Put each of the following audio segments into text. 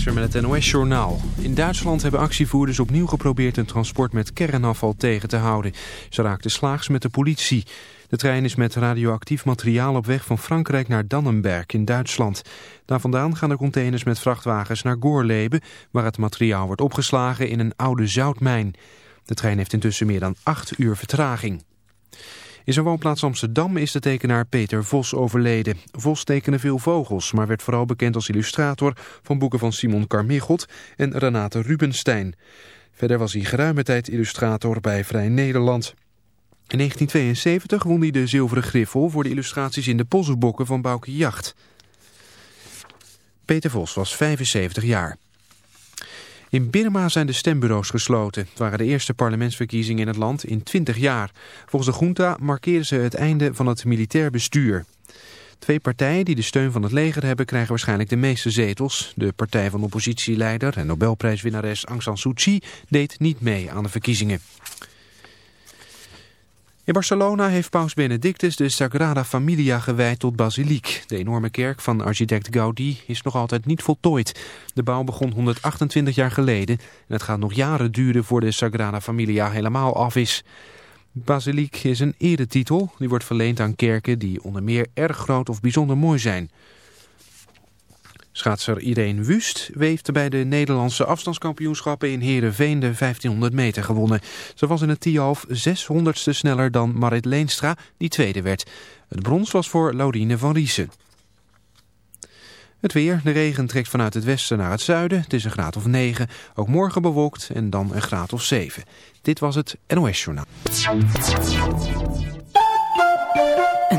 Visser met het NOS-journaal. In Duitsland hebben actievoerders opnieuw geprobeerd een transport met kernafval tegen te houden. Ze raakten slaags met de politie. De trein is met radioactief materiaal op weg van Frankrijk naar Dannenberg in Duitsland. Daar vandaan gaan de containers met vrachtwagens naar Gorleben... waar het materiaal wordt opgeslagen in een oude zoutmijn. De trein heeft intussen meer dan acht uur vertraging. In zijn woonplaats Amsterdam is de tekenaar Peter Vos overleden. Vos tekende veel vogels, maar werd vooral bekend als illustrator van boeken van Simon Carmichelt en Renate Rubenstein. Verder was hij geruime tijd illustrator bij Vrij Nederland. In 1972 won hij de Zilveren Griffel voor de illustraties in de Possenbokken van Bouke Jacht. Peter Vos was 75 jaar. In Birma zijn de stembureaus gesloten. Het waren de eerste parlementsverkiezingen in het land in 20 jaar. Volgens de junta markeren ze het einde van het militair bestuur. Twee partijen die de steun van het leger hebben krijgen waarschijnlijk de meeste zetels. De partij van oppositieleider en Nobelprijswinnares Aung San Suu Kyi deed niet mee aan de verkiezingen. In Barcelona heeft paus Benedictus de Sagrada Familia gewijd tot basiliek. De enorme kerk van architect Gaudi is nog altijd niet voltooid. De bouw begon 128 jaar geleden en het gaat nog jaren duren voor de Sagrada Familia helemaal af is. Basiliek is een eretitel die wordt verleend aan kerken die onder meer erg groot of bijzonder mooi zijn. Schaatser Irene Wust weefde bij de Nederlandse afstandskampioenschappen in Heerenveen de 1500 meter gewonnen. Ze was in het Tialf 600ste sneller dan Marit Leenstra, die tweede werd. Het brons was voor Laurine van Riesen. Het weer, de regen trekt vanuit het westen naar het zuiden. Het is een graad of 9, ook morgen bewolkt en dan een graad of 7. Dit was het NOS Journaal.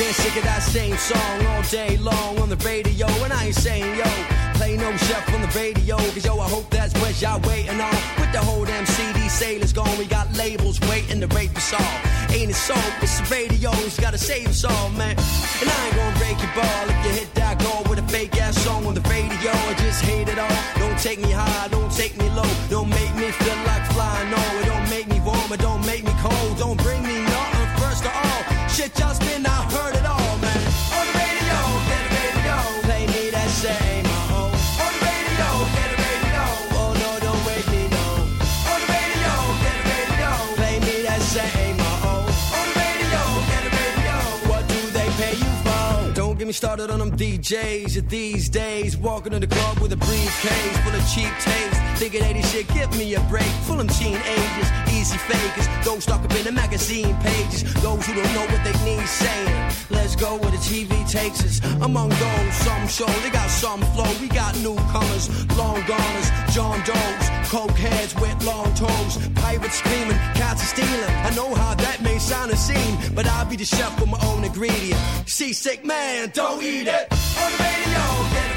I get sick of that same song all day long on the radio, and I ain't saying yo, play no chef on the radio, cause yo, I hope that's what y'all waiting on. With the whole damn CD sailors gone, we got labels waiting to rape us all. Ain't it so? It's the radio's gotta save us all, man. And I ain't gonna break your ball if you hit that goal with a fake ass song on the radio. I just hate it all. Don't take me high, don't take me low, don't make me feel like flying. No, it don't make me warm, it don't make me cold, don't bring me nothing. First of all, shit y'all spin, I heard it all, man. On the radio, get the radio, play me that same old. On the radio, get the radio, oh no, don't wake me no. On the radio, get the radio, play me that same old. On the radio, get the radio, what do they pay you for? Don't get me started on them DJs of these days. Walking in the club with a briefcase full of cheap taste. Thinking 80 shit, give me a break. Full of teenagers, easy fakers. Those stuck up in the magazine pages. Those who don't know what they need saying. Let's go where the TV takes us. Among those, some show they got some flow. We got newcomers, long goners, John Doe's, coke heads with long toes. Pirates screaming, cats are stealing. I know how that may sound a scene, but I'll be the chef with my own ingredient. Seasick man, don't eat it. On the radio,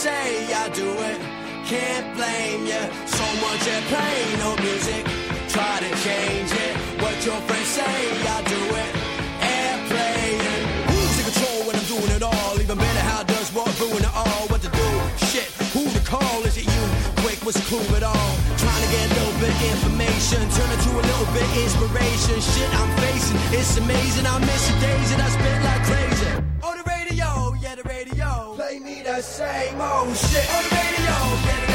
say, I do it. Can't blame you. So much airplane, no music. Try to change it. What your friends say, I do it. Airplane. Who's in control when I'm doing it all? Even better, how does what ruin it all? What to do? Shit, who to call? Is it you? Quick was clue at all. Trying to get a little bit information, turn it to a little bit inspiration. Shit I'm facing, it's amazing. I miss the days that I spent like crazy. Radio. Play me the same old shit. On the radio,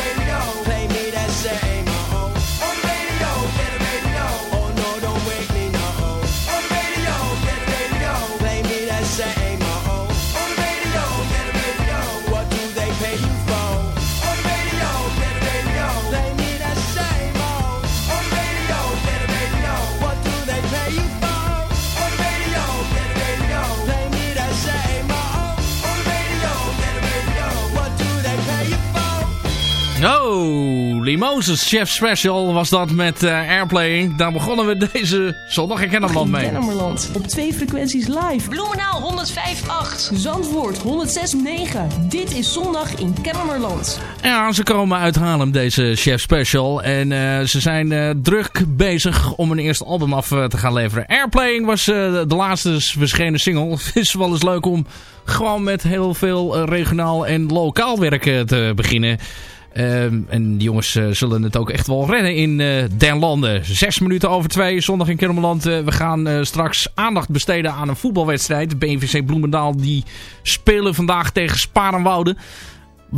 Oh, Limosus Chef Special was dat met eh, Airplaying. Daar begonnen we deze zondag in Kennemerland mee. Kennemerland. Op twee frequenties live. Bloemenaal 105.8. Zandvoort 106.9. Dit is zondag in Kennemerland. Ja, ze komen uit Haarlem, deze Chef Special. En eh, ze zijn eh, druk bezig om een eerste album af te gaan leveren. Airplaying was eh, de laatste verschenen single. Het is wel eens leuk om gewoon met heel veel regionaal en lokaal werk te beginnen. Ehm, en die jongens eh, zullen het ook echt wel redden in eh den landen. Zes minuten over twee, zondag in Kermeland. we gaan eh, straks aandacht besteden aan een voetbalwedstrijd. BVC Bloemendaal die spelen vandaag tegen Sparenwoude.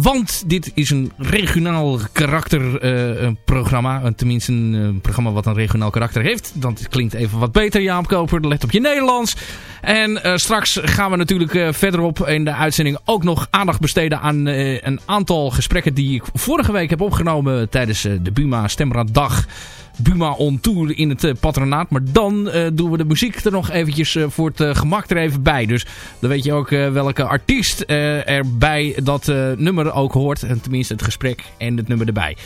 Want dit is een regionaal karakter eh, programma. Eh, Tenminste een programma wat een regionaal karakter heeft. Dat klinkt even wat beter Jaap Koper. Let op je Nederlands. En eh, straks gaan we natuurlijk verderop in de uitzending ook nog aandacht besteden aan een aantal gesprekken die ik vorige week heb opgenomen tijdens de Buma Stemraaddag. Buma on Tour in het eh, patronaat. Maar dan eh, doen we de muziek er nog eventjes eh, voor het gemak er even bij. Dus dan weet je ook welke artiest er bij dat nummer ook hoort. En tenminste het gesprek en het nummer erbij.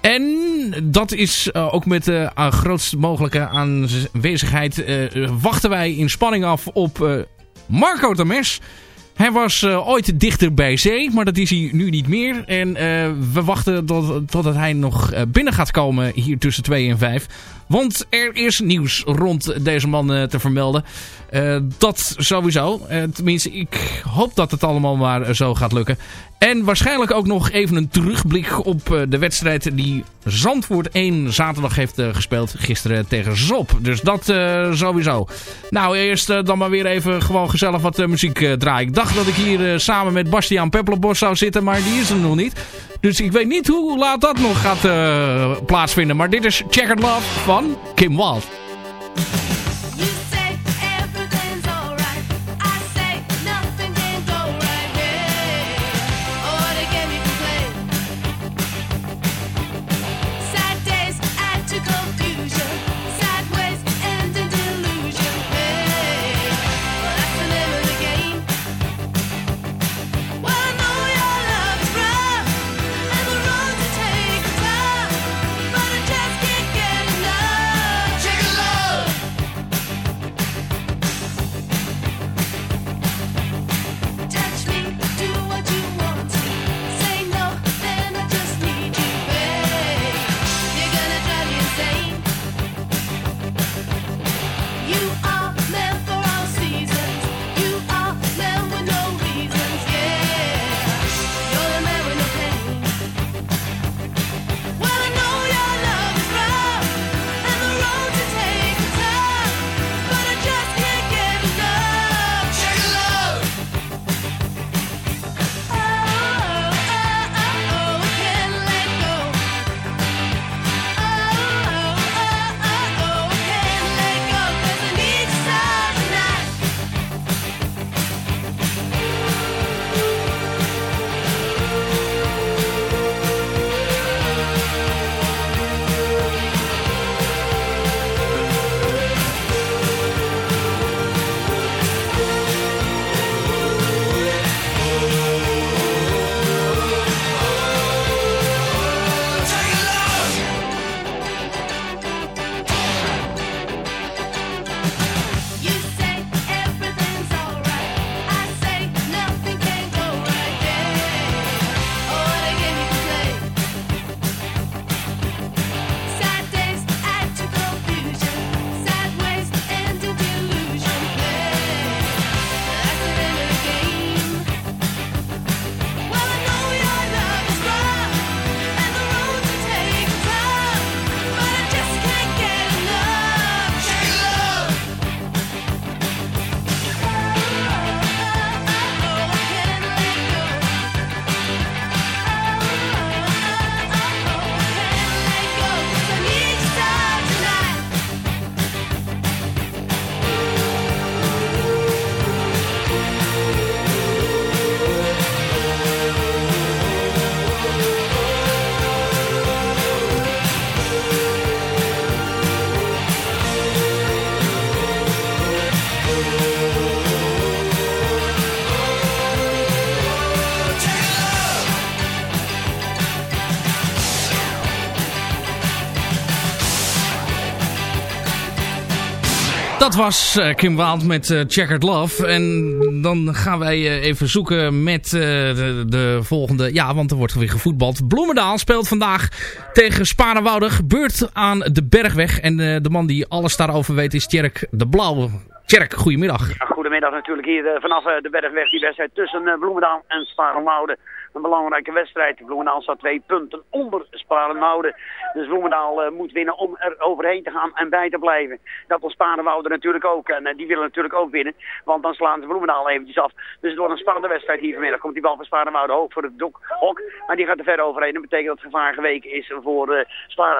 En dat is ook met de grootst mogelijke aanwezigheid wachten wij in spanning af op Marco Tames. Hij was eh, ooit dichter bij zee, maar dat is hij nu niet meer. En eh, we wachten tot, totdat hij nog eh, binnen gaat komen hier tussen 2 en 5. Want er is nieuws rond deze man te vermelden. Dat sowieso. Tenminste, ik hoop dat het allemaal maar zo gaat lukken. En waarschijnlijk ook nog even een terugblik op eh, de wedstrijd die Zandvoort 1 zaterdag heeft eh, gespeeld. Gisteren tegen Zop. Dus dat eh, sowieso. Nou, eerst dan maar weer even gewoon gezellig wat muziek draaien. Ik dacht dat ik hier samen met Bastiaan Peppelenbos zou zitten, maar die is er nog niet. Dus ik weet niet hoe laat dat nog gaat plaatsvinden. Maar dit is Checkered Love van Kim Wald. Dat was eh, Kim Waald met eh, Checkered Love. En dan gaan wij eh, even zoeken met de, de volgende... Ja, want er wordt weer gevoetbald. Bloemendaal speelt vandaag tegen Sparenwoude. Gebeurt aan de Bergweg. En de man die alles daarover weet is Tjerk de Blauwe. Tjerk, goedemiddag. Goedemiddag natuurlijk hier vanaf de Bergweg. Die wedstrijd tussen Bloemendaal en Sparenwoude. Een belangrijke wedstrijd. Bloemendaal staat twee punten onder Sparenwoude. Dus Bloemendaal eh, moet winnen om er overheen te gaan en bij te blijven. Dat wil Sparenwoude natuurlijk ook. En eh, die willen natuurlijk ook winnen. Want dan slaan ze Bloemendaal eventjes af. Dus het wordt een spannende wedstrijd hier vanmiddag. Komt die bal van Sparenwoude hoog voor het dok, hok. Maar die gaat er ver overheen. Dat betekent dat het gevaar geweken is voor, eh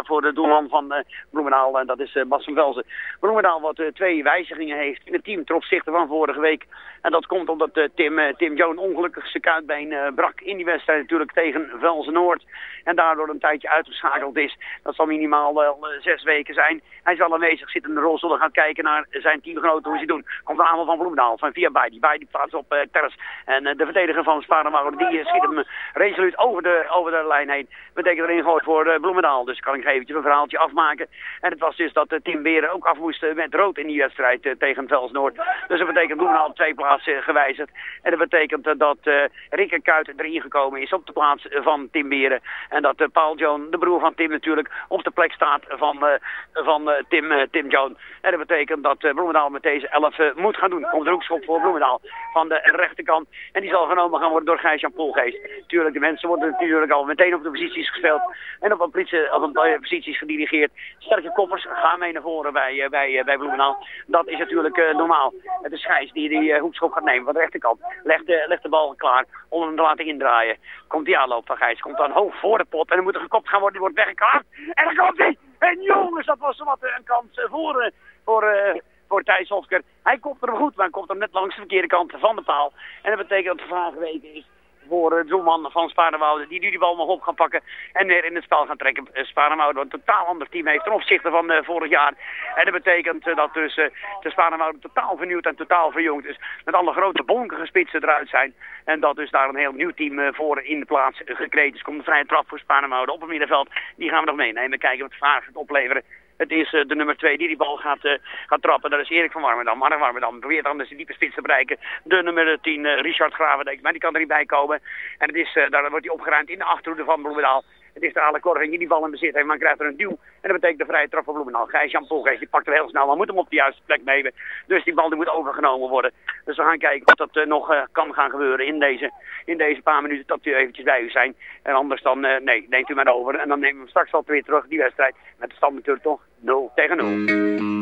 voor de doelman van Bloemendaal. En dat is Bas van Velzen. Bloemendaal wat twee wijzigingen heeft in het team ten opzichte van vorige week. En dat komt omdat eh, Tim, eh, Tim Joan ongelukkig zijn kuitbeen eh, brak in die wedstrijd natuurlijk tegen Velzen Noord. En daardoor een tijdje uitgeschakeld is. Dat zal minimaal wel zes weken zijn. Hij is wel aanwezig, zit in de rolstoel en gaat kijken naar zijn teamgenoten hoe ze doen. Komt een aanval van Bloemendaal, van via Bij. Die Bij die plaatst op Terres. En de verdediger van Sparenwoude, die schiet hem resoluut over de, over de lijn heen. Betekent erin gooit voor Bloemendaal. Dus kan ik eventjes een verhaaltje afmaken. En het was dus dat Tim Beren ook af moest met rood in die wedstrijd tegen Vels Noord. Dus dat betekent Bloemendaal twee plaatsen gewijzigd. En dat betekent dat eh Rikke Kuit erin gekomen is op de plaats van Tim Beren. En dat eh, Paul Joan, de broer van Tim natuurlijk, op de plek staat van, eh, van Tim, Tim Joan. En dat betekent dat Bloemendaal met deze elf eh, moet gaan doen. Komt een hoekschop voor Bloemendaal van de rechterkant. En die zal genomen gaan worden door Gijs-Jan Poelgeest. Tuurlijk, de mensen worden natuurlijk al meteen op de posities gespeeld. En op een, op posities gedirigeerd. Sterke koppers gaan mee naar voren bij, bij, bij Bloemendaal. Dat is natuurlijk normaal. Het is Gijs die die eh, hoekschop gaat nemen van de rechterkant. Legt, de legt de bal klaar om hem te laten indraaien. Komt die aanloop van Gijs. Komt dan hoog voor de pot. En dan moet er gekopt gaan worden. Die wordt weggekaart. En dan komt hij. En jongens, dat was wat een kans eh, voor... eh, voor eh, voor Thijs Hofker. Hij komt er goed, maar hij komt er net langs de verkeerde kant van de paal. En dat betekent dat het gevaar geweken is voor doelman van Sparenwoude, die nu die bal mag op gaan pakken en weer in het spel gaan trekken. Uh, Sparenwoude een totaal ander team heeft ten opzichte van eh, vorig jaar. En dat betekent eh, dat dus eh, de Sparenwoude totaal vernieuwd en totaal verjongd is. Met alle grote bonkige spitsen eruit zijn. En dat dus daar een heel nieuw team eh, voor in de plaats eh, gekregen is. Komt een vrije trap voor Sparenwoude op het middenveld. Die gaan we nog meenemen. Kijken wat het vraag gaat opleveren. Het is eh, de nummer 2 die die bal gaat, eh, gaat trappen. Dat is Erik van Warmerdam. Mark Warmerdam probeert anders de diepe spits te bereiken. De nummer 10, eh, Richard Gravendijk. Maar die kan er niet bij komen. En het is, daar wordt hij opgeruimd in de achterhoede van Bloemendaal. Het is de Ale die die bal in bezit heeft. Maar krijgt er een duw. En dat betekent de vrije trap voor Bloemendaal. Gijs-Jan Polgeest, die pakt hem heel snel. Maar moet hem op de juiste plek nemen. Dus die bal die moet overgenomen worden. Dus we gaan kijken of dat eh, nog eh, kan gaan gebeuren in deze, in deze paar minuten. Dat we eventjes bij u zijn. En anders dan, eh, nee, neemt u maar over. En dan nemen we hem straks wel weer terug, die wedstrijd. Met de stand natuurlijk toch 0 tegen 0.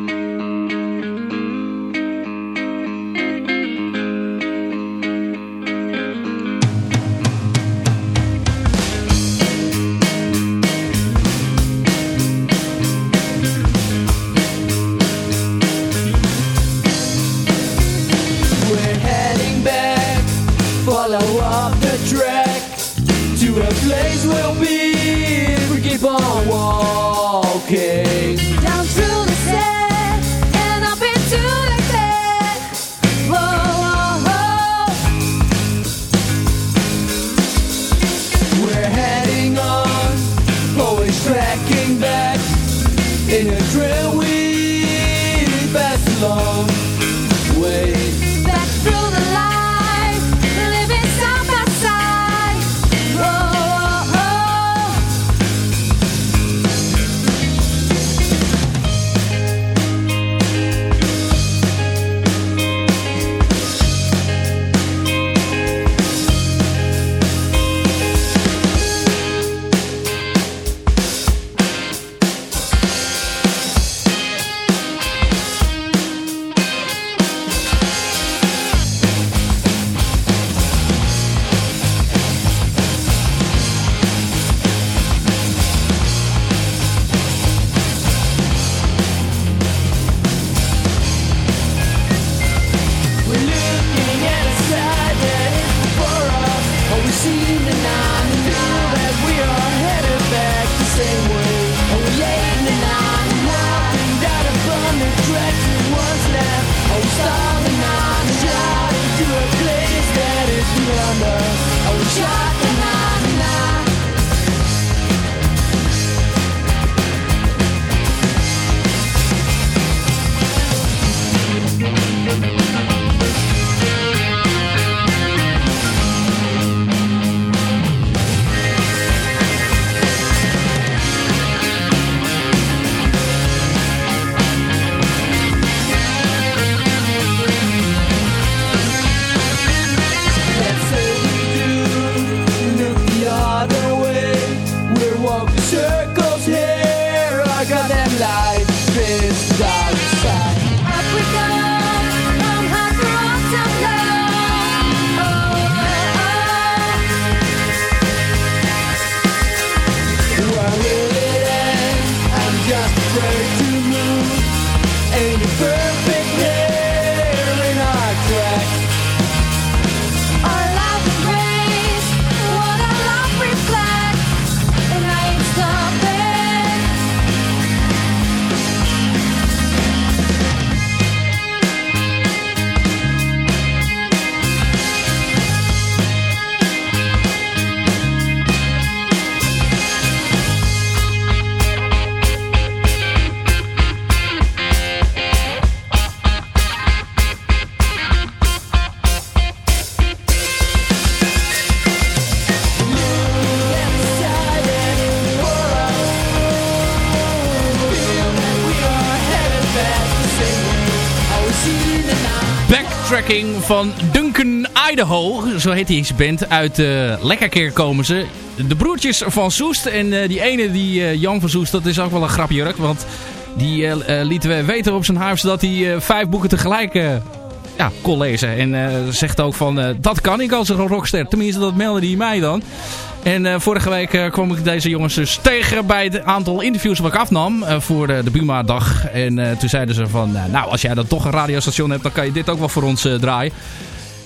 Van Duncan Idaho. Zo heet die band. Uit uh, Lekkerkeer komen ze. De broertjes van Soest. En uh, die ene, die uh, Jan van Soest, dat is ook wel een grapjurk. Want die lieten we weten op zijn huis dat hij vijf boeken tegelijk ja, kon lezen. En zegt ook van, dat kan ik als een rockster. Tenminste, dat meldde hij mij dan. En uh, vorige week uh, kwam ik deze jongens dus tegen bij het aantal interviews wat ik afnam uh, voor de, de Buma-dag. En toen zeiden ze van, nou als jij dan toch een radiostation hebt, dan kan je dit ook wel voor ons draaien.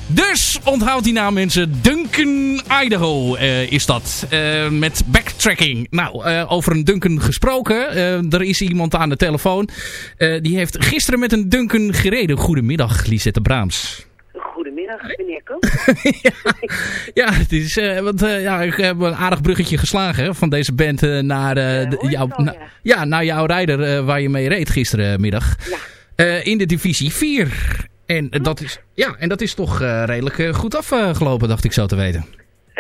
Dus onthoud die naam mensen. Duncan Idaho is dat. met backtracking. Nou, over een Duncan gesproken. er is iemand aan de telefoon. die heeft gisteren met een Duncan gereden. Goedemiddag, Lisette Braams. Goedemiddag, meneer Koop. ja, ja, het is, uh, want, uh, ja, ik heb een aardig bruggetje geslagen hè, van deze band uh, naar, al, na, ja. naar jouw rijder waar je mee reed gisterenmiddag. Ja. in de divisie 4. En, dat is, ja, en dat is toch redelijk goed afgelopen, dacht ik zo te weten.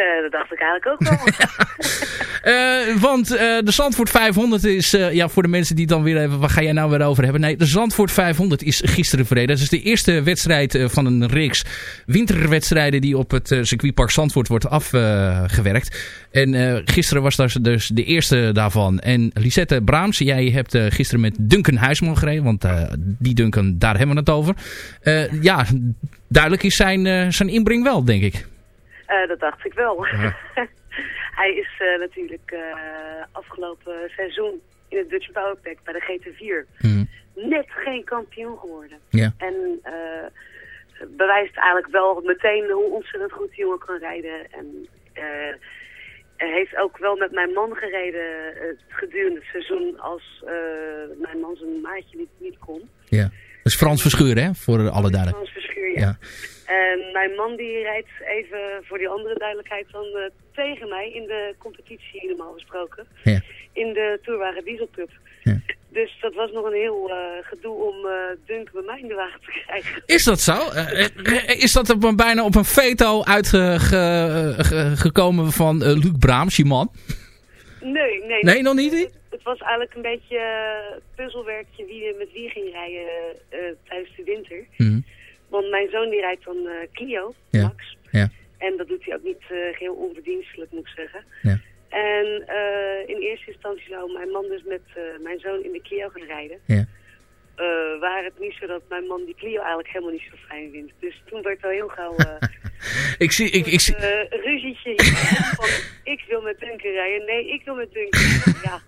Uh, dat dacht ik eigenlijk ook wel. uh, want uh, de Zandvoort 500 is, ja, voor de mensen die dan weer even, waar ga jij nou weer over hebben? Nee, de Zandvoort 500 is gisteren verreden. Dat is de eerste wedstrijd van een reeks winterwedstrijden die op het circuitpark Zandvoort wordt afgewerkt. en gisteren was dat dus de eerste daarvan. En Lisette Braams, jij hebt gisteren met Duncan Huisman gereden, want die Duncan, daar hebben we het over. ja, duidelijk is zijn, zijn inbreng wel, denk ik. Uh, dat dacht ik wel. Ja. Hij is uh, natuurlijk uh, afgelopen seizoen in het Dutch Powerpack bij de GT4 mm. net geen kampioen geworden. Ja. En bewijst eigenlijk wel meteen hoe ontzettend goed die jongen kan rijden. En heeft ook wel met mijn man gereden gedurende het seizoen als mijn man zijn maatje niet, niet kon. Ja. Dat is Frans Verschuur, hè? Voor alle duidelijkheid. Frans Verschuur, ja. ja. En mijn man die rijdt even voor die andere duidelijkheid dan uh, tegen mij in de competitie normaal gesproken. Ja. In de Tourwagen Diesel Cup. Ja. Dus dat was nog een heel uh, gedoe om uh, Dunk bij mij in de wagen te krijgen. Is dat zo? is dat op een, bijna op een veto uitgekomen van Luc Braams, je man? Nee, nee. Nee, nog niet? Het, het was eigenlijk een beetje puzzelwerkje wie met wie ging rijden tijdens de winter. Mm. Want mijn zoon die rijdt dan uh, Clio, ja. Max. Ja. En dat doet hij ook niet uh, geheel onverdienstelijk, moet ik zeggen. Ja. En uh, in eerste instantie zou mijn man dus met mijn zoon in de Clio gaan rijden. Ja. Waar het niet zo dat mijn man die Clio eigenlijk helemaal niet zo fijn vindt. Dus toen werd wel heel gauw... ik zie... Ik, ik zie... ruzietje van ik wil met Duncan rijden. Nee, ik wil met Duncan Ja.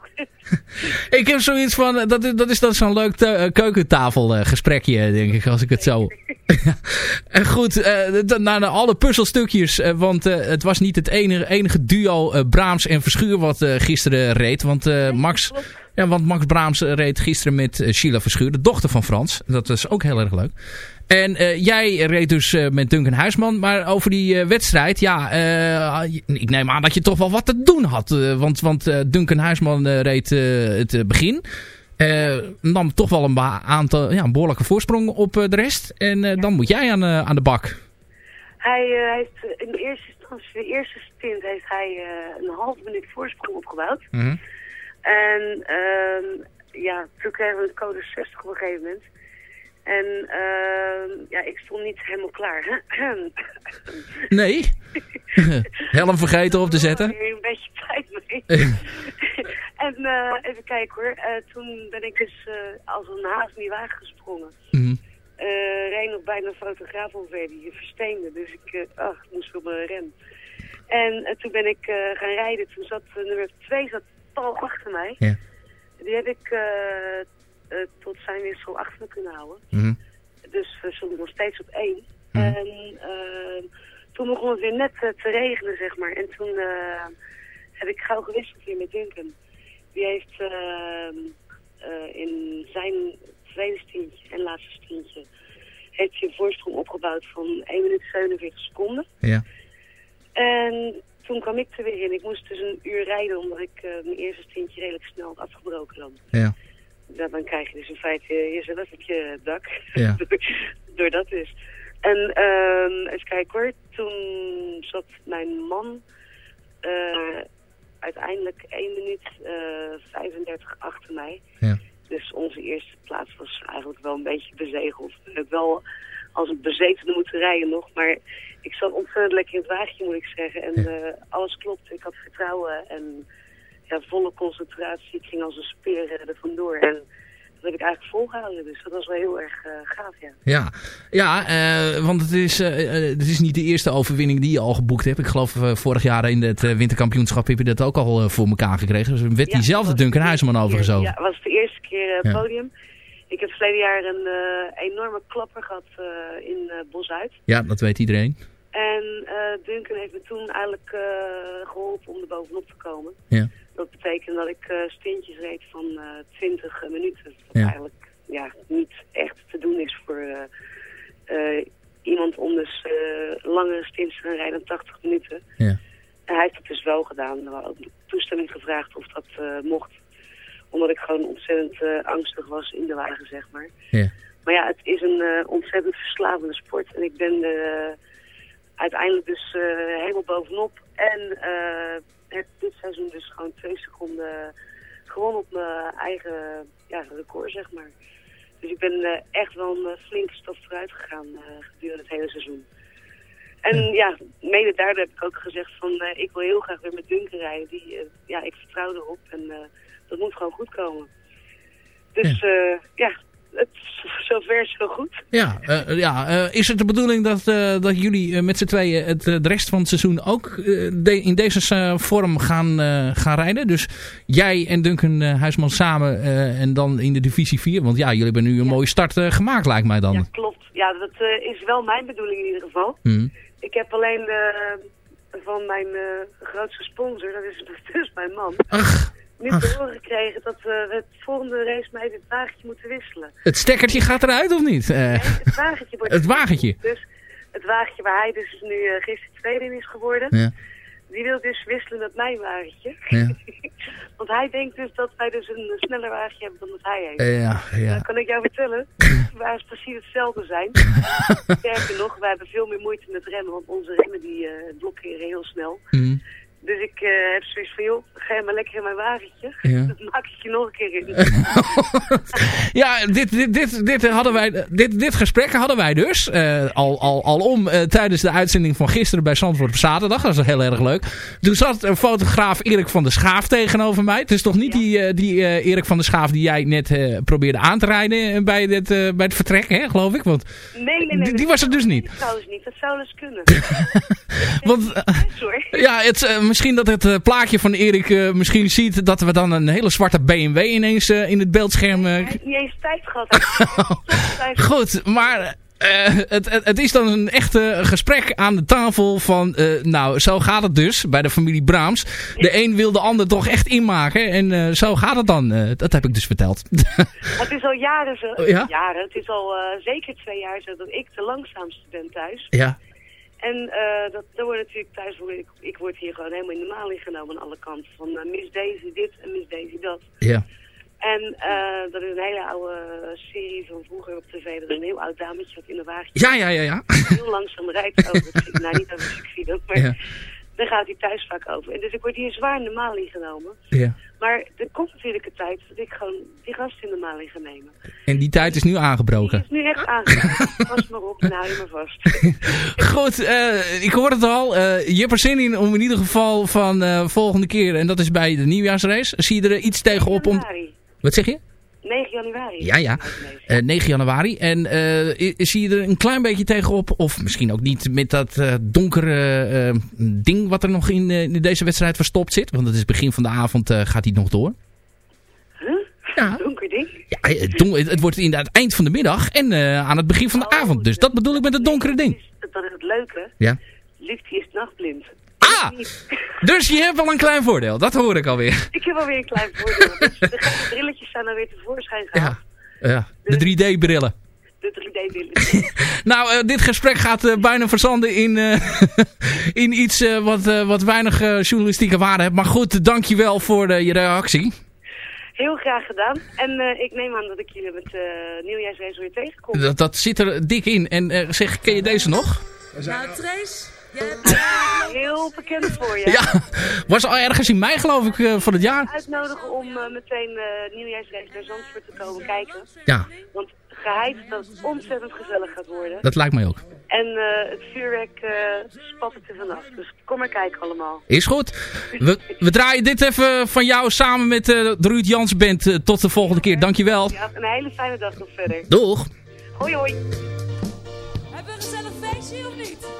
ik heb zoiets van... Dat is, dat is dan zo'n leuk keukentafelgesprekje, denk ik, als ik het zo... en goed, uh, naar alle puzzelstukjes. Uh, want uh, het was niet het enige, enige duo Braams en Verschuur wat gisteren reed. Want, Max, ja, want Max Braams reed gisteren met Sheila Verschuur, de dochter van Frans. Dat was ook heel erg leuk. En jij reed dus met Duncan Huisman. Maar over die wedstrijd, ja, ik neem aan dat je toch wel wat te doen had. want want Duncan Huisman reed het begin. Nam toch wel een aantal, ja, een behoorlijke voorsprong op de rest. En ja. dan moet jij aan, aan de bak. Hij heeft in de eerste instantie, de eerste stint, heeft hij een half minuut voorsprong opgebouwd. Mm -hmm. En ja, toen kregen we de code 60 op een gegeven moment. En ja, ik stond niet helemaal klaar. nee? Helm vergeten op te zetten? een beetje tijd mee. En uh, even kijken hoor, uh, toen ben ik dus uh, als een haas in die wagen gesprongen. Mm -hmm. reed nog bijna een fotograaf over die versteende, dus ik ach, moest op mijn rem. En toen ben ik gaan rijden, toen zat nummer 2 zat pal achter mij. Yeah. Die heb ik tot zijn wissel achter me kunnen houden. Mm -hmm. Dus we stonden nog steeds op één. Mhm. En ehm, toen begon het weer net te regenen, zeg maar. En toen heb ik gauw gewisseld weer met Duncan. Die heeft in zijn tweede stintje en laatste stintje heeft hij een voorsprong opgebouwd van 1 minuut 47 seconden. Ja. En toen kwam ik er weer in. Ik moest dus een uur rijden omdat ik uh, mijn eerste stintje redelijk snel had afgebroken dan. Ja. dan krijg je dus in feite jezelf op je dak. Ja. Door dat dus. En um, even kijken hoor. Toen zat mijn man uiteindelijk 1 minuut uh, 35 achter mij. Ja. Dus onze eerste plaats was eigenlijk wel een beetje bezegeld. Wel als een bezetene moeten rijden nog. Maar ik zat ontzettend lekker in het wagentje, moet ik zeggen. En eh, alles klopte. Ik had vertrouwen en ja, volle concentratie. Ik ging als een speer eh, er vandoor. En dat heb ik eigenlijk volgehouden. Dus dat was wel heel erg eh, gaaf, ja. Ja, ja want het is, het is niet de eerste overwinning die je al geboekt hebt. Ik geloof vorig jaar in het winterkampioenschap heb je dat ook al voor elkaar gekregen. Dus werd Ja, diezelfde Duncan Huisman overigens ook. Ja, het was de eerste keer Ja. Ik heb verleden jaar een eh, enorme klapper gehad eh, in eh Bosuit. Ja, dat weet iedereen. En Duncan heeft me toen eigenlijk eh, geholpen om er bovenop te komen. Ja. Dat betekent dat ik stintjes reed van eh 20 minuten. Wat Ja. eigenlijk ja, niet echt te doen is voor iemand om dus langere stints te gaan rijden dan 80 minuten. Ja. En hij heeft het dus wel gedaan. Was ook toestemming gevraagd of dat mocht. Omdat ik gewoon ontzettend eh, angstig was in de wagen, zeg maar. Ja. Maar ja, het is een eh, ontzettend verslavende sport. En ik ben er eh, uiteindelijk dus helemaal bovenop. En heb dit seizoen dus gewoon twee seconden gewonnen op mijn eigen ja, record, zeg maar. Dus ik ben echt wel een flinke stap vooruit gegaan gedurende het hele seizoen. En ja, mede daardoor heb ik ook gezegd van eh, ik wil heel graag weer met Duncan rijden. Die, eh, ja, ik vertrouw erop en eh, dat moet gewoon goed komen. Dus ja, ja het, zover zo goed. Ja, ja is het de bedoeling dat, dat jullie met z'n tweeën het, de rest van het seizoen ook de- in deze vorm gaan, gaan rijden? Dus jij en Duncan Huisman samen en dan in de divisie 4? Want ja, jullie hebben nu een mooie start gemaakt lijkt mij dan. Ja, klopt. Ja, dat is wel mijn bedoeling in ieder geval. Mhm. Ik heb alleen eh, van mijn eh, grootste sponsor, dat is dus mijn man, nu te horen gekregen dat we het volgende race mij het wagentje moeten wisselen. Het stekkertje gaat eruit of niet? Eh, Het wagentje wordt Het wagentje? Dus het wagentje waar hij dus nu gisteren tweede in is geworden, Ja. Die wil dus wisselen met mijn wagentje. Ja. Want hij denkt dus dat wij dus een sneller wagentje hebben dan dat hij heeft. Ja, ja. Dan kan ik jou vertellen, waar het precies hetzelfde zijn. Sterker nog, wij hebben veel meer moeite met remmen, want onze remmen die eh, blokkeren heel snel. Mhm. Dus ik eh, heb zoiets van, joh, ga je maar lekker in mijn wagentje. Ja. Dat maak ik je nog een keer in. Ja, dit, dit, dit, dit, hadden wij, dit, dit gesprek hadden wij dus eh, al, al, al om eh, tijdens de uitzending van gisteren bij Zandvoort op zaterdag. Dat was heel erg leuk. Toen zat een fotograaf Erik van der Schaaf tegenover mij. Het is toch niet die, die Erik van der Schaaf die jij net probeerde aan te rijden bij, dit, bij het vertrek, hè, geloof ik? Want Nee, nee, nee. die, die was er dus niet. Dat trouwens niet, dat zou dus kunnen. Want, ja, het, misschien dat het eh, plaatje van Erik eh, misschien ziet dat we dan een hele zwarte BMW ineens eh, in het beeldscherm... heeft niet eens tijd gehad. Goed, maar het, het, het is dan een echte gesprek aan de tafel van... nou, zo gaat het dus bij de familie Braams. De een wil de ander toch echt inmaken. En zo gaat het dan. Dat heb ik dus verteld. Het is al jaren zo. Oh, ja? Jaren. Het is al zeker twee jaar zo dat ik de langzaamste ben thuis. ja. En eh dat, dan wordt natuurlijk thuis, ik, ik word hier gewoon helemaal in de maling genomen aan alle kanten. Van eh, Miss Daisy dit en Miss Daisy dat. Ja. En eh, dat is een hele oude serie van vroeger op tv. Dat is een heel oud dametje dat in de wagen Ja, ja, ja, ja. heel langzaam rijdt over het circuit. Nou, niet over het circuit, maar Ja. Daar gaat hij thuis vaak over. En dus ik word hier zwaar in de maling genomen. ja. Maar er komt natuurlijk een tijd dat ik gewoon die gast in de maling ga nemen. En die tijd is nu aangebroken. Die is nu echt aangekomen. Pas maar op en hou je maar vast. Goed, eh, ik hoor het al. Eh, je hebt er zin in om in ieder geval van eh, volgende keer... en dat is bij de nieuwjaarsrace. Zie je er iets tegenop om... Wat zeg je? 9 januari. Ja, ja. Eh, 9 januari. En i- zie je er een klein beetje tegenop? Of misschien ook niet met dat eh, donkere ding wat er nog in, in deze wedstrijd verstopt zit? Want het is begin van de avond, gaat hij nog door. Huh? Ja. Donker ding. Ja, het, don- het wordt in het eind van de middag en aan het begin van de avond. Dus dat bedoel ik met het donkere ding. Dat is het leuke. Ja. Liefde is nachtblind. Ah! Dus je hebt wel een klein voordeel. Dat hoor ik alweer. Ik heb alweer een klein voordeel. Dus de brilletjes zijn alweer tevoorschijn gehaald. Ja. ja. De 3D-brillen. De 3D-brillen. Nou, eh, dit gesprek gaat eh, bijna verzanden in, eh, in iets eh, wat, eh, wat weinig eh, journalistieke waarde heeft. Maar goed, dankjewel voor je reactie. Heel graag gedaan. En eh, ik neem aan dat ik jullie met uh, nieuwjaarsrace weer tegenkom. Dat, dat zit er dik in. En eh, zeg, ken je deze nog? Nou, Trace, heel bekend voor je. Ja, was al ergens in mei geloof ik eh, van het jaar. Uitnodigen om uh, meteen uh, nieuwjaarsrace naar Zandvoort te komen kijken. Ja. Want geheid dat het ontzettend gezellig gaat worden. Dat lijkt mij ook. En eh, het vuurwerk eh spattert er vanaf. Dus kom maar kijken allemaal. Is goed. We, we draaien dit even van jou samen met eh, de Ruud Jansen Band. Eh, tot de volgende keer. Dankjewel. Ja, een hele fijne dag nog verder. Doeg. Hoi hoi. Hebben we een gezellig feestje of niet?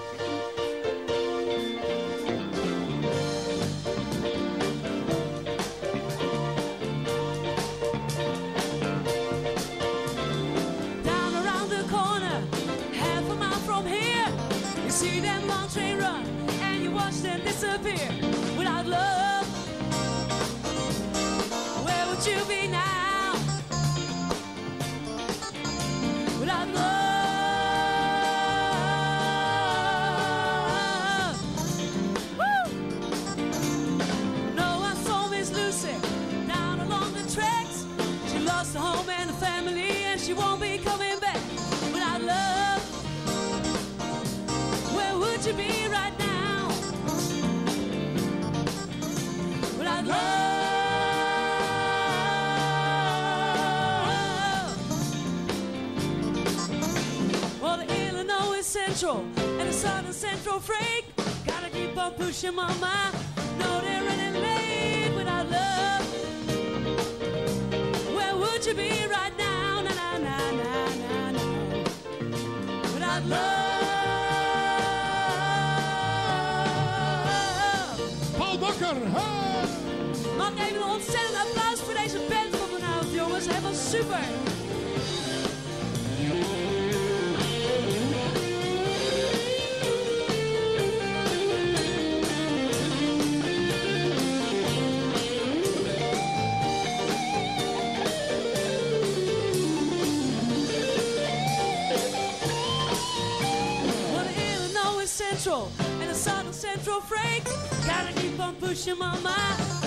Disappear. Central and the Southern Central Freight gotta keep on pushing, mama. No, they're running late without love. Where would you be right now? Central and the Southern Central Freight gotta keep on pushing, mama.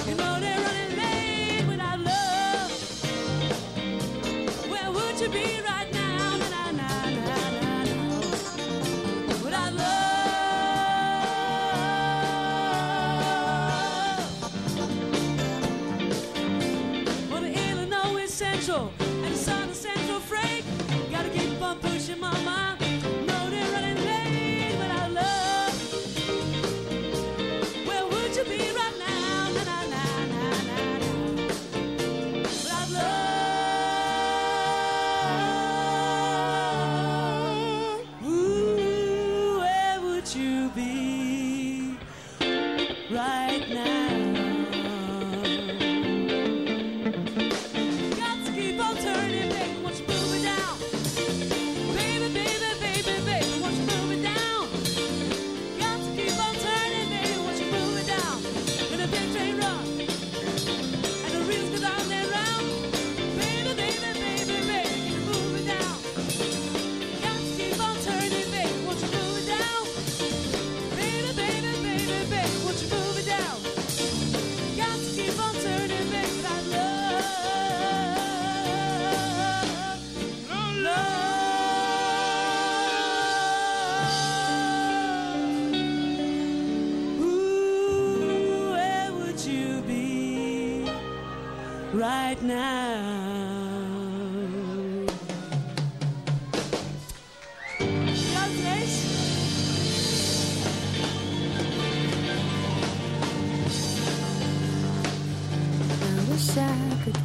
You know they're running late without love. Where would you be right now? Na, na, na. Without love. Well, the Illinois Central and the Southern Central Freight gotta keep on pushing, mama.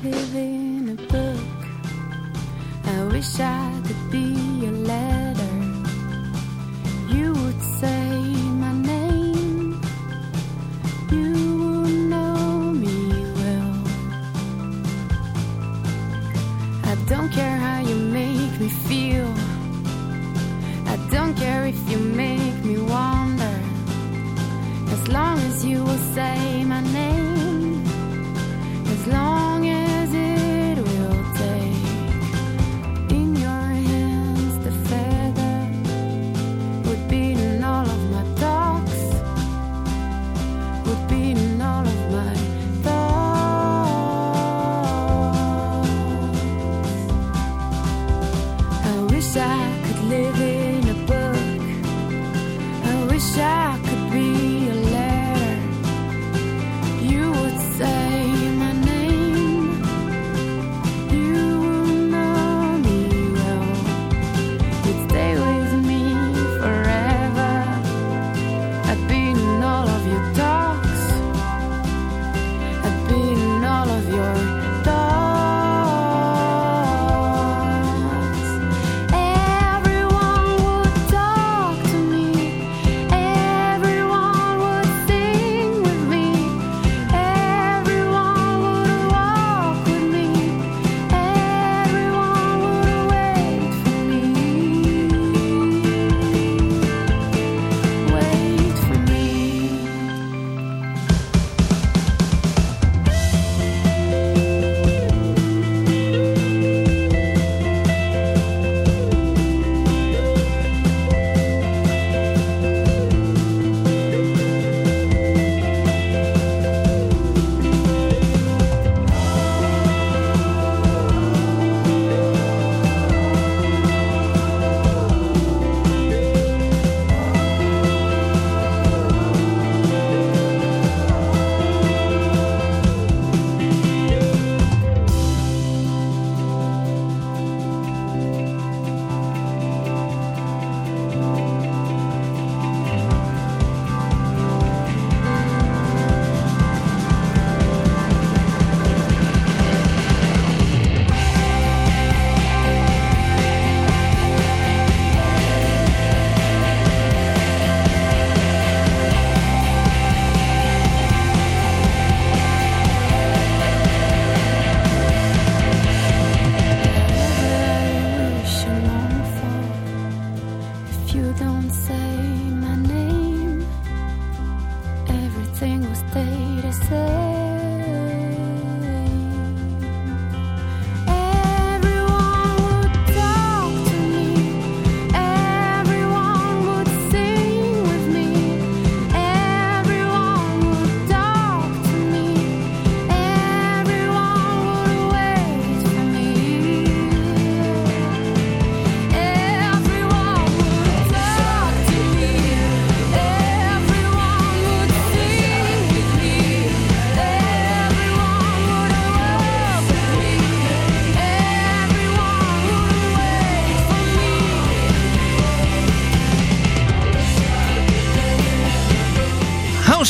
Live in a book. I wish I could be a letter.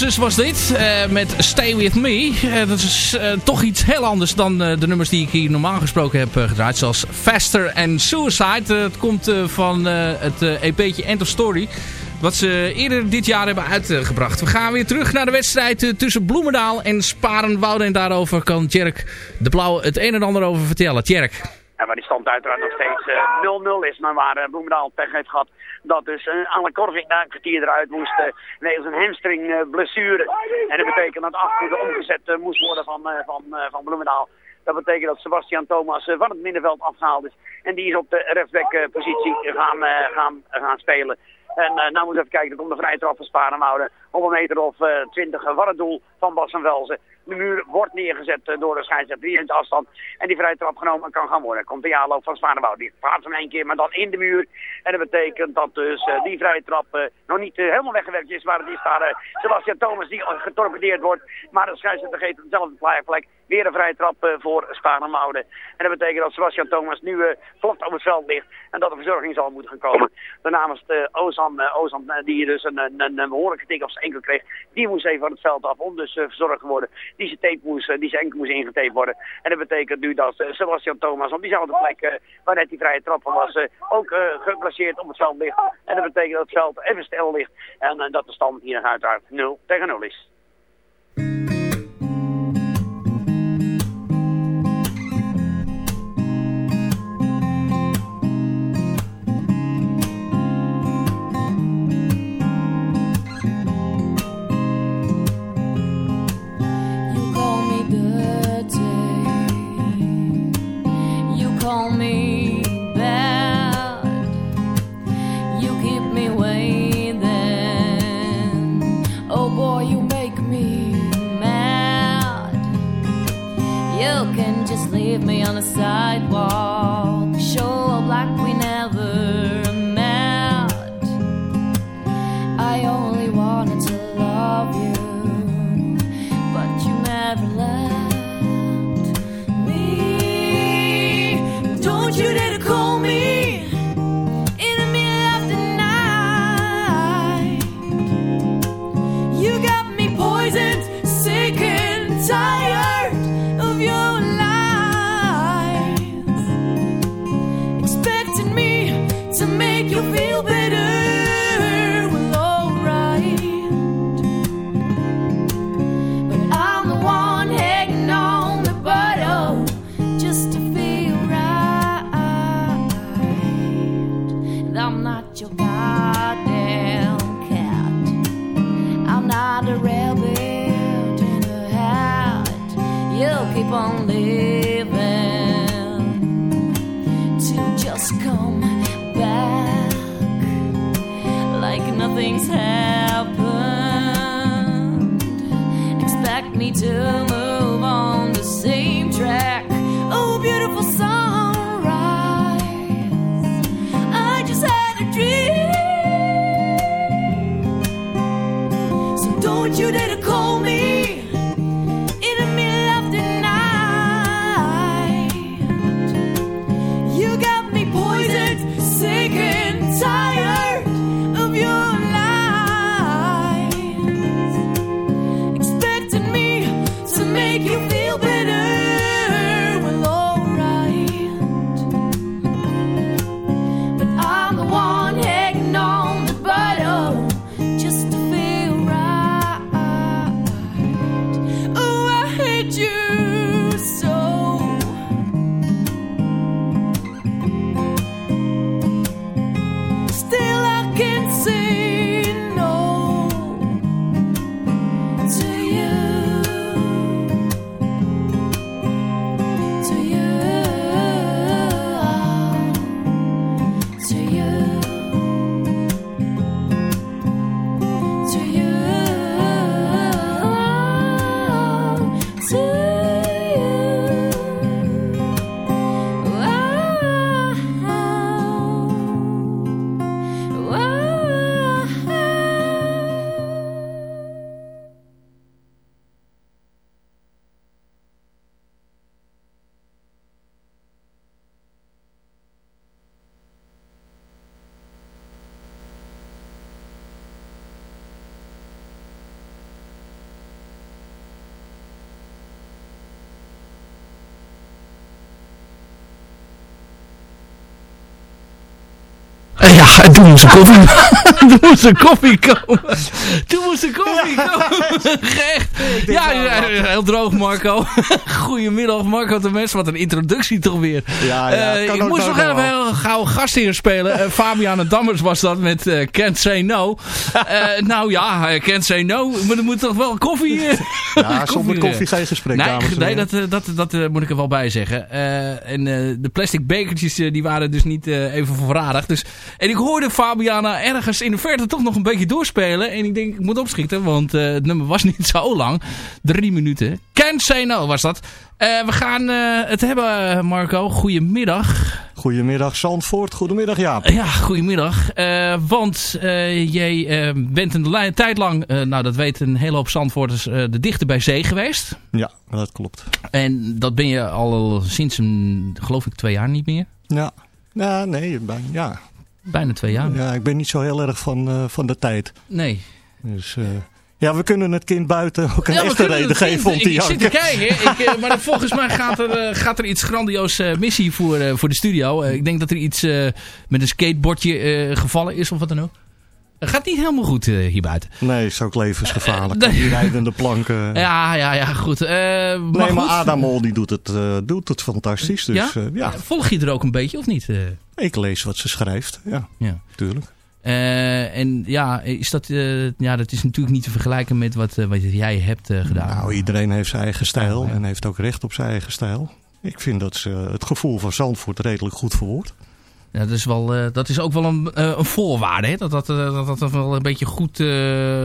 Houses was dit, eh, met Stay With Me. Eh, dat is eh, toch iets heel anders dan de nummers die ik hier normaal gesproken heb gedraaid. Zoals Faster and Suicide. Het komt van het EP'tje End of Story. Wat ze eerder dit jaar hebben uitgebracht. We gaan weer terug naar de wedstrijd tussen Bloemendaal en Sparenwoude. En daarover kan Tjerk de Blauw het een en ander over vertellen. Tjerk. En waar die stand uiteraard nog steeds eh, 0-0 is. Maar waar Bloemendaal pech heeft gehad. Dat dus uh, Anne Korving na een kwartier eruit moest. eh wegens een hamstring eh, blessure. En dat betekent dat achter omgezet eh, moest worden van, eh, van, eh, van Bloemendaal. Dat betekent dat Sebastian Thomas eh, van het middenveld afgehaald is. En die is op de rechtsback eh, positie gaan, eh, gaan, gaan spelen. En uh, nou moet even kijken, er komt de vrije trap van Sparenwouden. Op een meter of uh, 20 van het doel van Bas en Velzen. De muur wordt neergezet uh, door de scheidsrechter, die in de afstand. En die vrije trap genomen kan gaan worden. Komt de aanloop van Sparenwouden. Die plaatst hem één keer, maar dan in de muur. En dat betekent dat dus uh, die vrije trap uh, nog niet helemaal weggewerkt is. Maar het is daar Sebastian Thomas die getorpedeerd wordt. Maar de scheidsrechter geeft op dezelfde plek weer een vrije trap voor Sparenwouden. En dat betekent dat Sebastian Thomas nu vlot op het veld ligt. En dat de verzorging zal moeten gaan komen. Daarna was het uh, Ozan, Ozan die dus een, een, een, behoorlijke tik op zijn enkel kreeg. Die moest even van het veld af om dus verzorgd te worden. Die zijn, tape moest, uh, die zijn enkel moest ingetaped worden. En dat betekent nu dat uh, Sebastian Thomas op diezelfde plek uh, waar net die vrije trap van was, ook geplaceerd op het veld ligt. En dat betekent dat het veld even stil ligt. En dat de stand hier uiteraard 0 tegen 0 is. On the sidewalk. Ja, toen moest er koffie, toen moest er koffie komen. Toen moest er koffie komen. Echt. Ja, heel droog Marco. Goedemiddag Marco de Mens. Wat een introductie toch weer. Ja, ja, Eh, ik moest nog even heel gauw gastheer spelen. Uh, Fabiana Dammers was dat met eh, Can't Say No. Eh, nou ja, eh, Can't Say No. Maar er moet toch wel koffie... eh, Ja, zonder eh. koffie geen gesprek, Nee, dames nee dat, eh, dat, dat eh, moet ik er wel bij zeggen. Eh, en eh, de plastic bekertjes eh, die waren dus niet eh, even voorradig. Dus, en ik hoorde Fabiana ergens in de verte toch nog een beetje doorspelen. En ik denk, ik moet opschieten, want eh, het nummer was niet zo lang. Drie minuten. Can't say no was dat. Eh, we gaan eh, het hebben, Marco. Goedemiddag. Goedemiddag Zandvoort, goedemiddag Jaap. Ja, goedemiddag. Want jij bent een tijd lang, nou dat weten een hele hoop Zandvoorters, de dichter bij zee geweest. Ja, dat klopt. En dat ben je al sinds een, geloof ik, twee jaar niet meer? Ja, ja nee, ja. Bijna twee jaar. Ja, ik ben niet zo heel erg van, eh, van de tijd. Nee. Dus eh, ja, we kunnen het kind buiten ook een Ja, echte reden geven om te ik, ik zit te janken. kijken, ik, eh, maar volgens mij gaat er, gaat er iets grandioos missie voor, voor de studio. Ik denk dat er iets met een skateboardje gevallen is of wat dan ook. Het gaat niet helemaal goed eh, hier buiten. Nee, is ook levensgevaarlijk. Nee. Die rijdende planken. Ja, ja, ja, goed. Eh, maar nee, maar goed. Adam Mol die doet het, doet het fantastisch. Dus ja? Volg je er ook een beetje of niet? ik lees wat ze schrijft. Ja, Ja. tuurlijk. En ja, is dat, ja, dat is natuurlijk niet te vergelijken met wat, wat jij hebt gedaan. Nou, iedereen heeft zijn eigen stijl ja. en heeft ook recht op zijn eigen stijl. Ik vind dat ze het gevoel van Zandvoort redelijk goed verwoord. Ja, dat, is wel, eh, dat is ook wel een, eh, een voorwaarde, hè? Dat, dat, eh, dat dat wel een beetje goed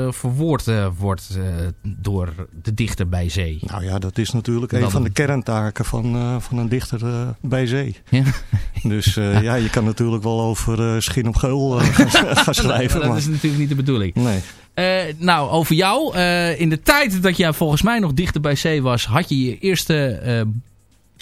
verwoord wordt door de dichter bij zee. Nou ja, dat is natuurlijk Dat een van de kerntaken van, van een dichter bij zee. Ja. Dus ja, je kan natuurlijk wel over schim op geul gaan, gaan schrijven. dat maar, is natuurlijk niet de bedoeling. nee. Nou, over jou. In de tijd dat jij volgens mij nog dichter bij zee was, had je je eerste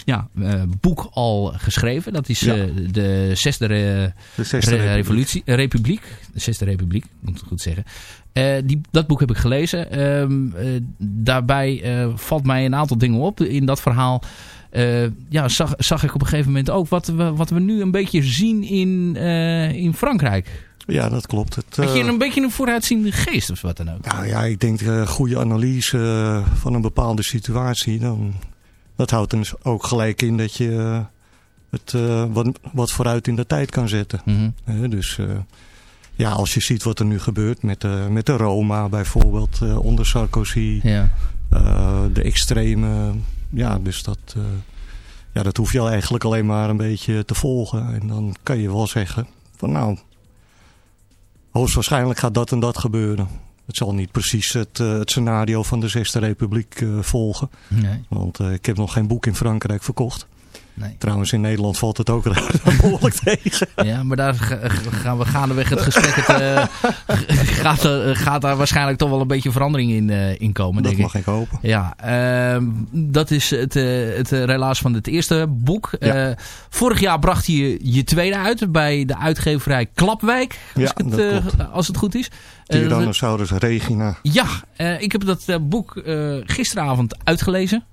ja, eh, boek al geschreven. Dat is Ja. eh, de zesde, re- De zesde re- republiek. revolutie, republiek. De zesde republiek, moet ik goed zeggen. Eh, die, dat boek heb ik gelezen. Ehm, eh, daarbij valt mij een aantal dingen op in dat verhaal. ja, zag, zag ik op een gegeven moment ook wat we, wat we nu een beetje zien in, in Frankrijk. Ja, dat klopt. Het, Had je een beetje een vooruitziende geest of wat dan ook? Nou ja, ik denk goede analyse van een bepaalde situatie. Dan, dat houdt dus ook gelijk in dat je eh, het eh, wat, wat vooruit in de tijd kan zetten. Mhm. Dus eh, ja, als je ziet wat er nu gebeurt met, eh, met de Roma bijvoorbeeld onder Sarkozy. Ja. de extreme. Ja, dus dat, ja, dat hoef je eigenlijk alleen maar een beetje te volgen. En dan kan je wel zeggen van nou, hoogstwaarschijnlijk gaat dat en dat gebeuren. Het zal niet precies het, eh, het scenario van de Zesde Republiek eh, volgen. Nee. Want eh, ik heb nog geen boek in Frankrijk verkocht. Nee. Trouwens, in Nederland valt het ook behoorlijk tegen. Ja, maar daar ga- gaan we gaandeweg het gesprek. Het, eh, gaat, er- gaat daar waarschijnlijk toch wel een beetje verandering in, in komen, Dat denk mag ik hopen. Ja, ehm, dat is het, eh, het relaas van het eerste boek. Ja. Vorig jaar bracht je je tweede uit bij de uitgeverij Klapwijk. Als, Ja, ik het, als het goed is. Tyrannosaurus Regina. ja, ik heb dat boek gisteravond uitgelezen.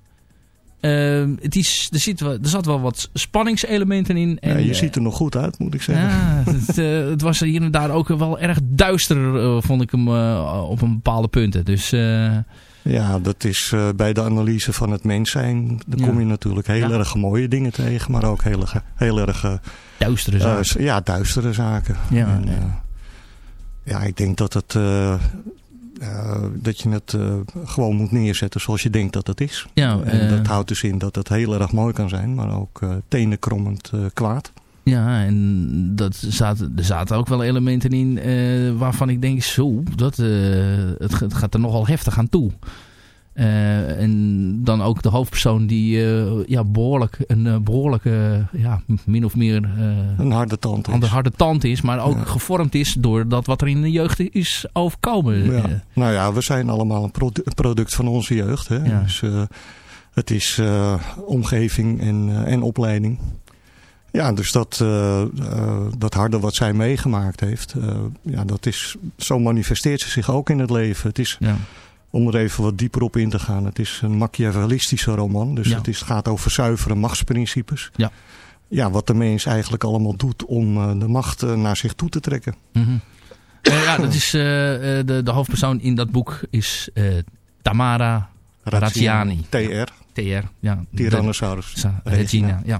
Ehm, het is, er, zit er zat wel wat spanningselementen in. En, ja, je eh, ziet er nog goed uit, moet ik zeggen. ja, het, eh, het was hier en daar ook wel erg duister, eh, vond ik hem eh, op een bepaalde punten. Dus eh, Ja, dat is eh, bij de analyse van het mens zijn. Dan Ja. kom je natuurlijk heel Ja. erg mooie dingen tegen. Maar ook heel, erg- heel erg eh, duistere eh, zaken. ja, duistere zaken. Ja, En, eh, ja, ik denk dat, het, eh, dat je het eh, gewoon moet neerzetten zoals je denkt dat het is. Ja, en eh, dat houdt dus in dat het heel erg mooi kan zijn. Maar ook tenenkrommend kwaad. Ja, en dat zaten, er zaten ook wel elementen in waarvan ik denk, zo, dat, het gaat er nogal heftig aan toe. Eh, en dan ook de hoofdpersoon die eh, ja, behoorlijk, een eh, behoorlijke, ja, min of meer Een harde tand is. een harde tand is, maar ook Ja. gevormd is door dat wat er in de jeugd is overkomen. Ja. Nou ja, we zijn allemaal een produ- een product van onze jeugd. Hè? Ja. Dus het is omgeving en, en opleiding. Ja, dus dat, dat harde wat zij meegemaakt heeft, ja, dat is, zo manifesteert ze zich ook in het leven. Het is, ja. Om er even wat dieper op in te gaan, het is een Machiavellistische roman. Dus Ja. het is, gaat over zuivere machtsprincipes. Ja. ja, wat de mens eigenlijk allemaal doet om eh, de macht eh, naar zich toe te trekken. Mhm. Eh, ja, dat is, de, de hoofdpersoon in dat boek is eh, Tamara Razziani. TR. TR, ja. Tyrannosaurus. Sa- Regina, ja.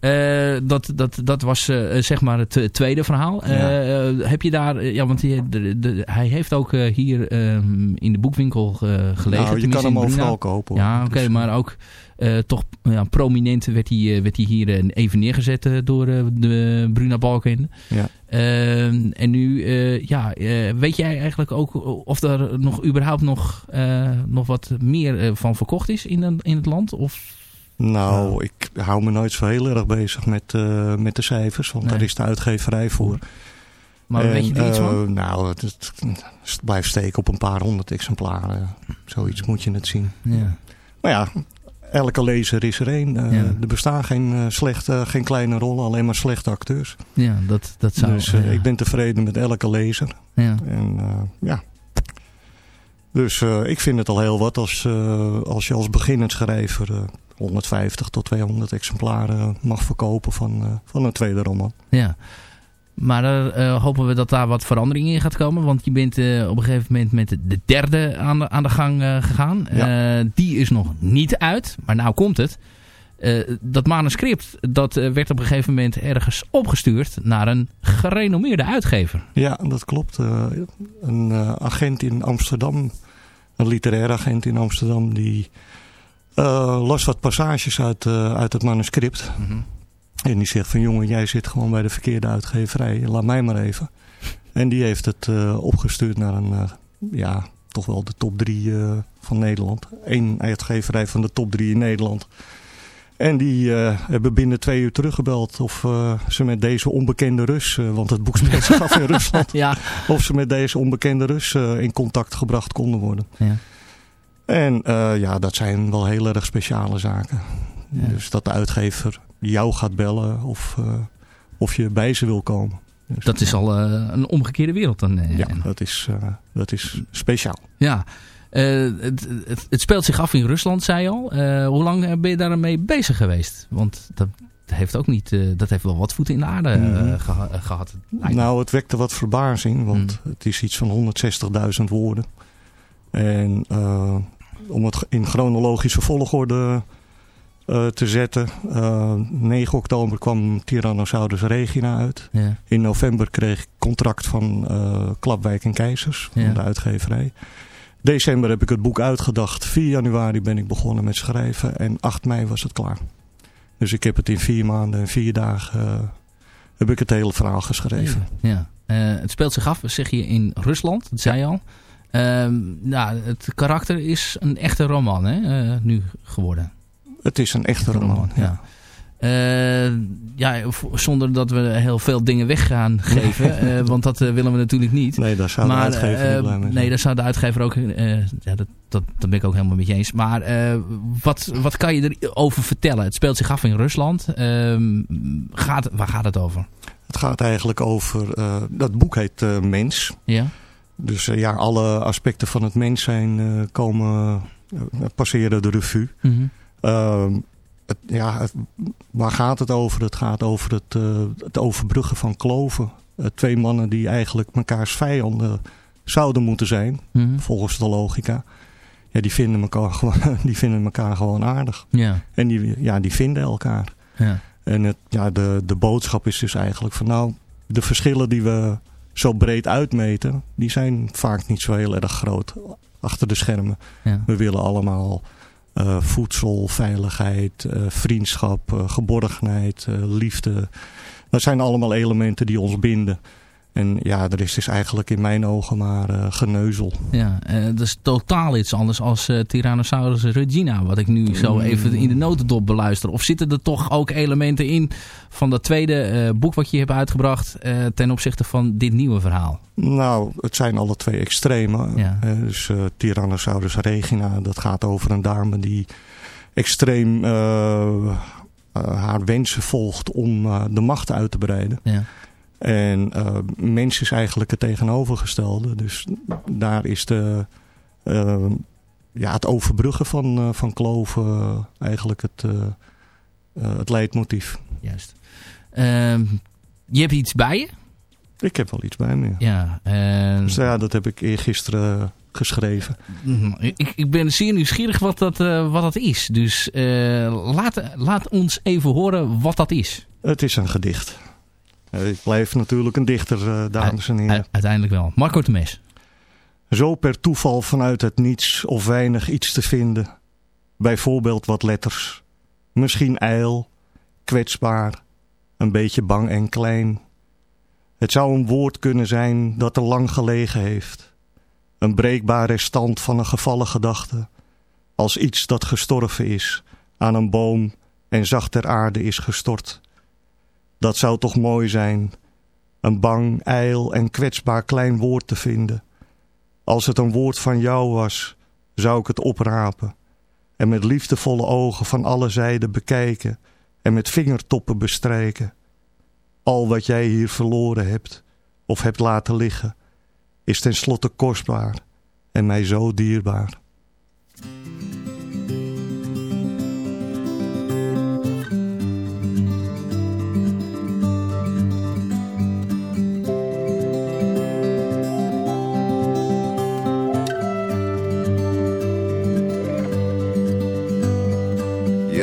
Eh, dat, dat, dat was eh, zeg maar het eh, tweede verhaal. Eh, eh, heb je daar, eh, ja, want de, de, hij heeft ook eh, hier ehm, in de boekwinkel eh, gelegen. Nou, je kan hem overal kopen, hoor. Ja, oké, Dus, maar ook eh, toch ja, prominent werd hij, eh, werd hij hier eh, even neergezet eh, door eh, de Bruna Balken. Ja. Ehm, en nu, eh, ja, eh, weet jij eigenlijk ook of er nog überhaupt nog, eh, nog wat meer eh, van verkocht is in, in het land? Of Nou, ik hou me nooit zo heel erg bezig met, eh, met de cijfers, want Nee. daar is de uitgeverij voor. Maar weet je er iets eh, van? Nou, het, het, het blijft steken op een paar honderd exemplaren. Zoiets moet je het zien. Ja. Maar ja, elke lezer is er één. Eh, Ja. Er bestaan geen, eh, slechte, geen kleine rollen, alleen maar slechte acteurs. Ja, dat, dat zou... dus eh, ja. ik ben tevreden met elke lezer. Ja. En eh, ja. Dus eh, ik vind het al heel wat als, eh, als je als beginnend schrijver eh, 150 tot 200 exemplaren mag verkopen van, eh, van een tweede roman. Ja. Maar daar eh, hopen we dat daar wat verandering in gaat komen. Want je bent eh, op een gegeven moment met de- de derde aan de, aan de gang eh, gegaan. Eh, die is nog niet uit. Maar nou komt het. Eh, dat manuscript dat eh, werd op een gegeven moment ergens opgestuurd naar een gerenommeerde uitgever. Ja, dat klopt. Eh, een eh, agent in Amsterdam, een literair agent in Amsterdam, die eh, las wat passages uit, eh, uit het manuscript. En die zegt van jongen, jij zit gewoon bij de verkeerde uitgeverij, laat mij maar even. En die heeft het eh, opgestuurd naar een, ja, toch wel de top drie van Nederland. Eén uitgeverij van de top drie in Nederland. En die eh, hebben binnen twee uur teruggebeld of eh, ze met deze onbekende Rus, eh, want het boek speelt zich af in Rusland, ja. of ze met deze onbekende Rus in contact gebracht konden worden. Ja. En ja, dat zijn wel heel erg speciale zaken. Dus dat de uitgever jou gaat bellen of, of je bij ze wil komen. Dus, Dat is al een omgekeerde wereld dan. ja, dat is, dat is speciaal. Ja, het, het, het speelt zich af in Rusland, zei je al. Eh, hoe lang eh, ben je daarmee bezig geweest? Want dat heeft ook niet, eh, dat heeft wel wat voeten in de aarde eh, Mhm. geha- eh, gehad. Nou, het wekte wat verbazing, want Mm. het is iets van 160.000 woorden. En eh, om het in chronologische volgorde eh, te zetten. eh 9 oktober kwam Tyrannosaurus regina uit. Ja. In november kreeg ik contract van eh, Klapwijk en Keizers, van de uitgeverij. December heb ik het boek uitgedacht. 4 januari ben ik begonnen met schrijven en 8 mei was het klaar. Dus ik heb het in vier maanden en vier dagen eh, heb ik het hele verhaal geschreven. Ja. Eh, het speelt zich af, zeg je, in Rusland. Dat zei je al. Ehm, nou, het karakter is een echte roman, hè, eh, nu geworden. Het is een echte roman, ja. Eh, ja, zonder dat we heel veel dingen weg gaan geven. eh, want dat eh, willen we natuurlijk niet. Nee, daar zou de uitgever niet blij mee zijn. Nee, daar zou de uitgever ook... ja, dat, dat, dat ben ik ook helemaal met je eens. Maar wat, wat kan je erover vertellen? Het speelt zich af in Rusland. Ehm, gaat, waar gaat het over? Het gaat eigenlijk over... dat boek heet Mens. Ja. Dus ja, alle aspecten van het mens zijn komen... passeren de revue. Ehm, het, ja, het- waar gaat het over? Het gaat over het, eh, het overbruggen van kloven. Eh, twee mannen die eigenlijk mekaars vijanden zouden moeten zijn, Mhm. volgens de logica. Ja, die vinden elkaar gewoon, die vinden elkaar gewoon aardig. Ja. En die, ja, die vinden elkaar. Ja. En het, ja, de, de boodschap is dus eigenlijk van nou, de verschillen die we zo breed uitmeten, die zijn vaak niet zo heel erg groot achter de schermen. Ja. We willen allemaal eh, voedsel, veiligheid, eh, vriendschap, eh, geborgenheid, liefde. Dat zijn allemaal elementen die ons binden. En ja, er is dus eigenlijk in mijn ogen maar eh, geneuzel. Ja, eh, dat is totaal iets anders als eh, Tyrannosaurus Regina, wat ik nu zo Mm. even in de notendop beluister. Of zitten er toch ook elementen in van dat tweede boek wat je hebt uitgebracht ten opzichte van dit nieuwe verhaal? Nou, het zijn alle twee extreme. Ja. Dus Tyrannosaurus regina, dat gaat over een dame die extreem haar wensen volgt om de macht uit te breiden. Ja. En eh, mens is eigenlijk het tegenovergestelde. Dus daar is de, eh, ja, het overbruggen van, eh, van kloven eigenlijk het, het leidmotief. juist. Ehm, je hebt iets bij je? Ik heb wel iets bij me. Ja. en- Dus ja, dat heb ik eergisteren geschreven. Mhm. Ik, ik ben zeer nieuwsgierig wat dat, wat dat is. Dus laat, laat ons even horen wat dat is. Het is een gedicht. Ik blijf natuurlijk een dichter, eh, dames en heren. Uiteindelijk wel. Marco Temes. Zo per toeval vanuit het niets of weinig iets te vinden. Bijvoorbeeld wat letters. Misschien ijl, kwetsbaar, een beetje bang en klein. Het zou een woord kunnen zijn dat er lang gelegen heeft. Een breekbaar restant van een gevallen gedachte. Als iets dat gestorven is, aan een boom en zacht ter aarde is gestort. Dat zou toch mooi zijn, een bang, ijl en kwetsbaar klein woord te vinden. Als het een woord van jou was, zou ik het oprapen en met liefdevolle ogen van alle zijden bekijken en met vingertoppen bestrijken. Al wat jij hier verloren hebt of hebt laten liggen, is tenslotte kostbaar en mij zo dierbaar.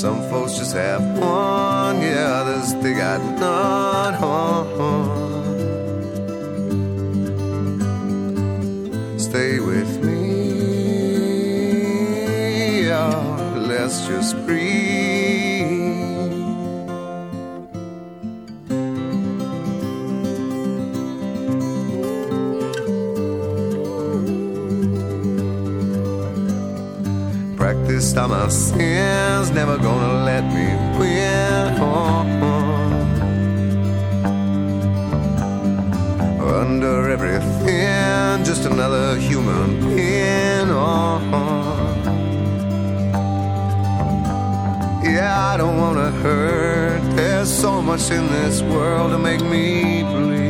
Some folks just have one, yeah, others they got none. Stay with me, yeah, let's just breathe. On my sins, never gonna let me win. Under everything, just another human being. Yeah, I don't wanna hurt. There's so much in this world to make me bleed.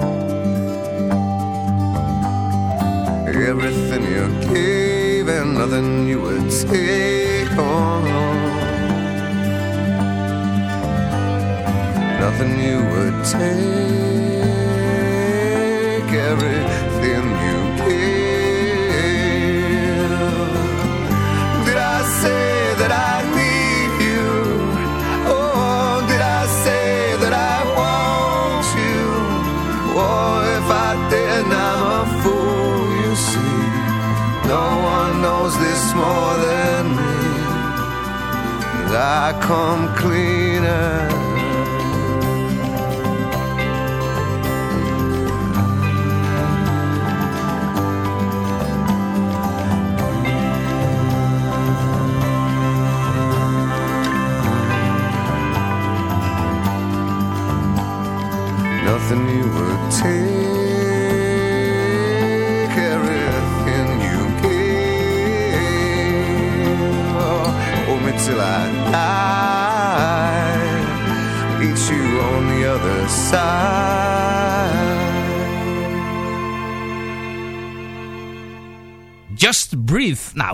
Everything you gave and nothing you would take. Oh, nothing you would take.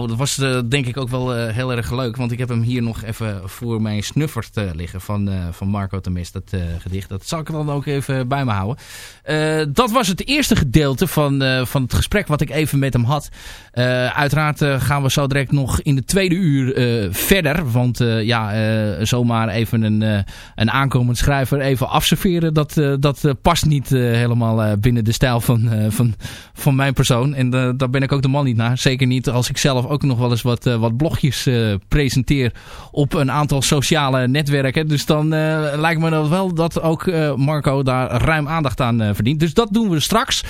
Dat was uh, denk ik ook wel uh, heel erg leuk. Want ik heb hem hier nog even voor mijn snuffert uh, liggen van, van Marco Temes, dat gedicht. Dat zal ik dan ook even bij me houden. dat was het eerste gedeelte van, van het gesprek wat ik even met hem had. uiteraard gaan we zo direct nog in de tweede uur verder. Want ja, zomaar even een, een aankomend schrijver even afserveren. Dat, dat past niet helemaal binnen de stijl van, van, van mijn persoon. En daar ben ik ook de man niet naar. Zeker niet als ik zelf ook nog wel eens wat, uh, wat blogjes uh, presenteer op een aantal sociale netwerken. Dus dan uh, lijkt me dat wel dat ook Marco daar ruim aandacht aan verdient. Dus dat doen we straks.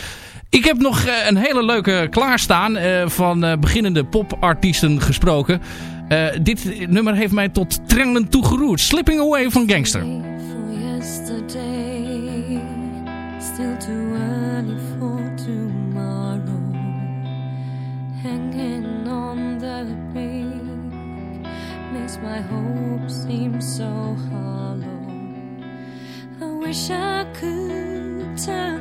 Ik heb nog een hele leuke klaarstaan van beginnende popartiesten gesproken. dit nummer heeft mij tot trenden toegeroerd. Slipping Away van Gangster. so hollow. I wish I could turn.